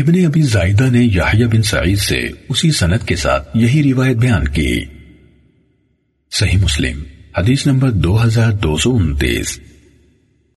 ابن ابی زائدہ نے یحییٰ بن سعید سے اسی سند کے ساتھ یہی روایت بیان کی۔ صحیح مسلم، حدیث نمبر دو ہزار دو سو انتیس۔